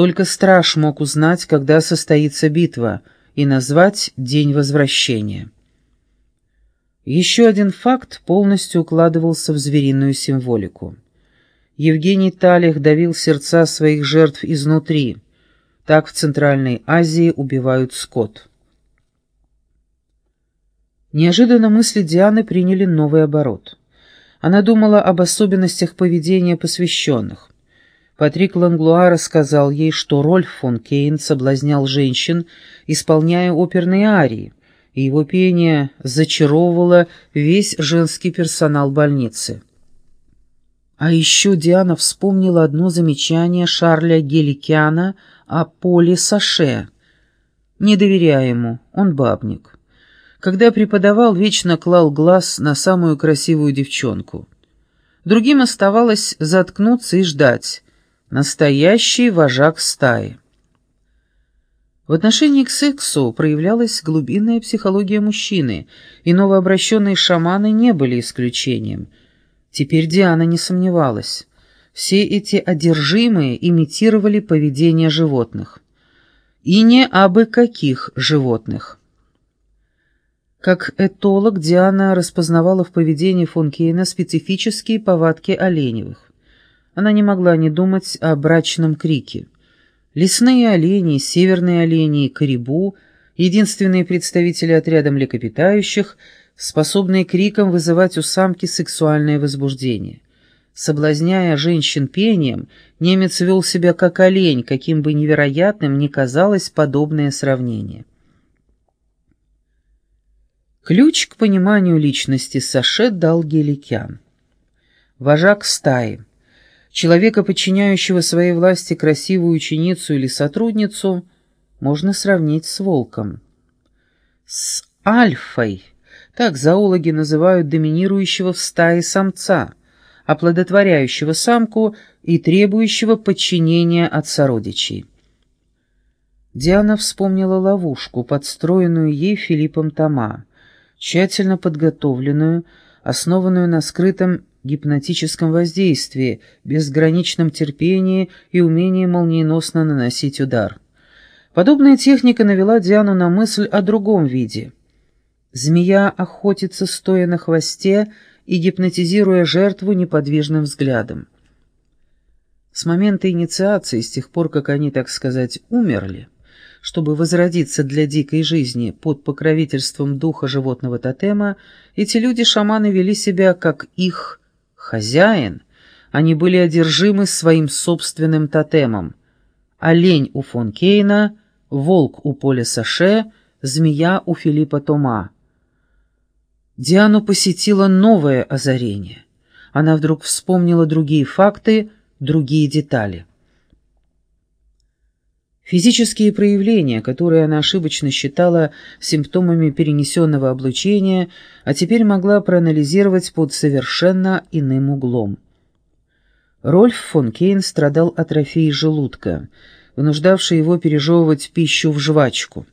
Только страж мог узнать, когда состоится битва, и назвать день возвращения. Еще один факт полностью укладывался в звериную символику. Евгений Талих давил сердца своих жертв изнутри. Так в Центральной Азии убивают скот. Неожиданно мысли Дианы приняли новый оборот. Она думала об особенностях поведения посвященных. Патрик Ланглуа рассказал ей, что Рольф фон Кейн соблазнял женщин, исполняя оперные арии, и его пение зачаровывало весь женский персонал больницы. А еще Диана вспомнила одно замечание Шарля Геликяна о Поле Саше. Не доверяя ему, он бабник. Когда преподавал, вечно клал глаз на самую красивую девчонку. Другим оставалось заткнуться и ждать. Настоящий вожак стаи. В отношении к сексу проявлялась глубинная психология мужчины, и новообращенные шаманы не были исключением — Теперь Диана не сомневалась. Все эти одержимые имитировали поведение животных. И не абы каких животных. Как этолог Диана распознавала в поведении фон Кейна специфические повадки оленевых. Она не могла не думать о брачном крике. Лесные олени, северные олени и карибу, единственные представители отряда млекопитающих – способные криком вызывать у самки сексуальное возбуждение. Соблазняя женщин пением, немец вел себя как олень, каким бы невероятным ни казалось подобное сравнение. Ключ к пониманию личности Саше дал Геликян. Вожак стаи. Человека, подчиняющего своей власти красивую ученицу или сотрудницу, можно сравнить с волком. С альфой – так зоологи называют доминирующего в стае самца, оплодотворяющего самку и требующего подчинения от сородичей. Диана вспомнила ловушку, подстроенную ей Филиппом Тома, тщательно подготовленную, основанную на скрытом гипнотическом воздействии, безграничном терпении и умении молниеносно наносить удар. Подобная техника навела Диану на мысль о другом виде — Змея охотится, стоя на хвосте и гипнотизируя жертву неподвижным взглядом. С момента инициации, с тех пор, как они, так сказать, умерли, чтобы возродиться для дикой жизни под покровительством духа животного тотема, эти люди-шаманы вели себя как их хозяин, они были одержимы своим собственным тотемом. Олень у фон Кейна, волк у Поля Саше, змея у Филиппа Тома. Диану посетило новое озарение. Она вдруг вспомнила другие факты, другие детали. Физические проявления, которые она ошибочно считала симптомами перенесенного облучения, а теперь могла проанализировать под совершенно иным углом. Рольф фон Кейн страдал атрофией желудка, вынуждавшей его пережевывать пищу в жвачку.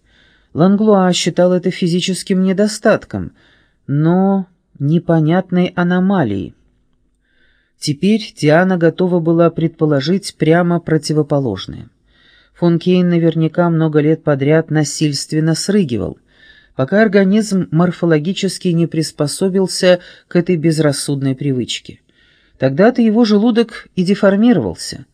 Ланглуа считал это физическим недостатком – но непонятной аномалией. Теперь Диана готова была предположить прямо противоположное. Фон Кейн наверняка много лет подряд насильственно срыгивал, пока организм морфологически не приспособился к этой безрассудной привычке. Тогда-то его желудок и деформировался,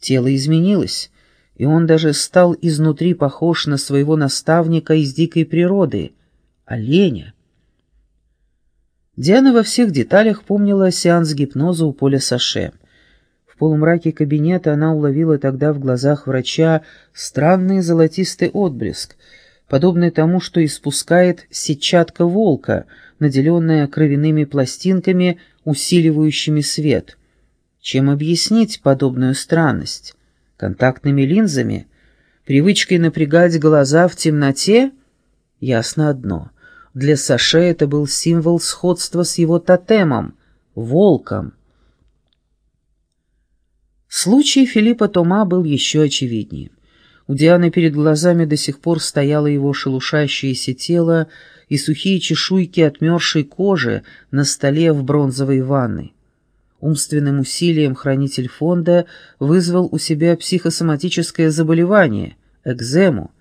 тело изменилось, и он даже стал изнутри похож на своего наставника из дикой природы — оленя. Диана во всех деталях помнила сеанс гипноза у Поля Саше. Полумраке кабинета она уловила тогда в глазах врача странный золотистый отблеск, подобный тому, что испускает сетчатка волка, наделенная кровяными пластинками, усиливающими свет. Чем объяснить подобную странность? Контактными линзами? Привычкой напрягать глаза в темноте? Ясно одно — для Саше это был символ сходства с его тотемом — волком. Случай Филиппа Тома был еще очевиднее. У Дианы перед глазами до сих пор стояло его шелушащееся тело и сухие чешуйки отмершей кожи на столе в бронзовой ванной. Умственным усилием хранитель фонда вызвал у себя психосоматическое заболевание – экзему.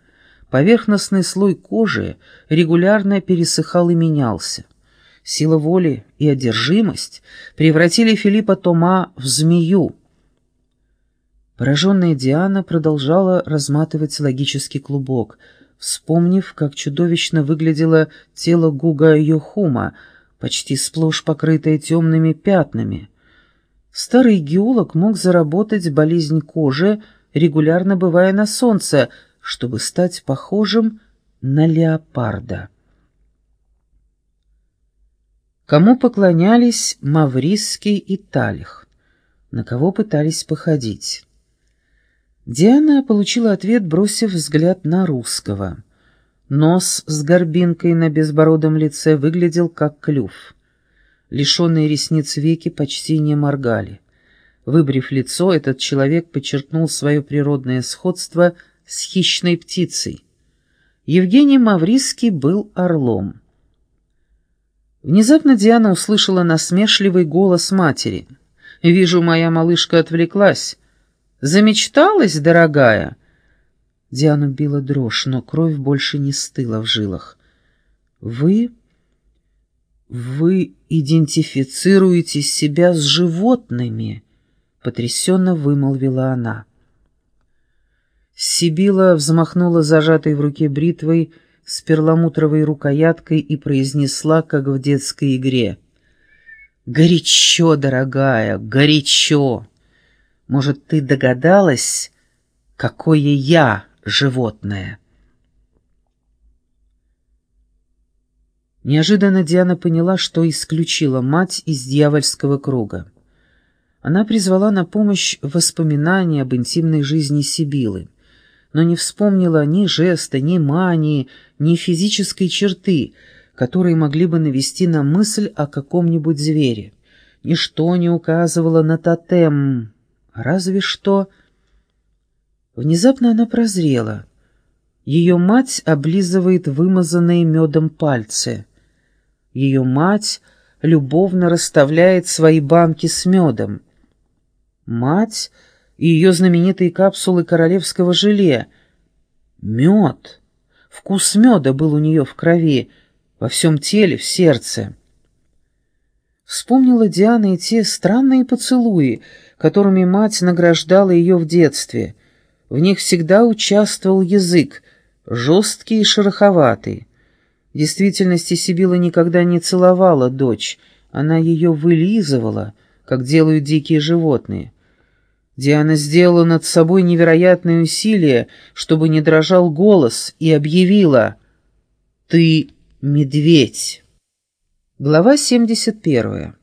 Поверхностный слой кожи регулярно пересыхал и менялся. Сила воли и одержимость превратили Филиппа Тома в змею. Пораженная Диана продолжала разматывать логический клубок, вспомнив, как чудовищно выглядело тело Гуга Йохума, почти сплошь покрытое темными пятнами – Старый геолог мог заработать болезнь кожи, регулярно бывая на солнце, чтобы стать похожим на леопарда. Кому поклонялись Маврисский и Талих? На кого пытались походить? Диана получила ответ, бросив взгляд на русского. Нос с горбинкой на безбородом лице выглядел как клюв. Лишенные ресниц веки почти не моргали. Выбрив лицо, этот человек подчеркнул свое природное сходство с хищной птицей. Евгений Мавриский был орлом. Внезапно Диана услышала насмешливый голос матери. «Вижу, моя малышка отвлеклась. Замечталась, дорогая?» Диану била дрожь, но кровь больше не стыла в жилах. «Вы «Вы идентифицируете себя с животными», — потрясенно вымолвила она. Сибила взмахнула зажатой в руке бритвой с перламутровой рукояткой и произнесла, как в детской игре. «Горячо, дорогая, горячо! Может, ты догадалась, какое я животное?» Неожиданно Диана поняла, что исключила мать из дьявольского круга. Она призвала на помощь воспоминания об интимной жизни Сибилы, но не вспомнила ни жеста, ни мании, ни физической черты, которые могли бы навести на мысль о каком-нибудь звере. Ничто не указывало на тотем, разве что... Внезапно она прозрела. Ее мать облизывает вымазанные медом пальцы — ее мать любовно расставляет свои банки с медом. Мать и ее знаменитые капсулы королевского желе. Мед. Вкус меда был у нее в крови, во всем теле, в сердце. Вспомнила Диана и те странные поцелуи, которыми мать награждала ее в детстве. В них всегда участвовал язык, жесткий и шероховатый. В действительности Сибила никогда не целовала дочь, она ее вылизывала, как делают дикие животные. Диана сделала над собой невероятные усилия, чтобы не дрожал голос, и объявила «Ты медведь». Глава 71.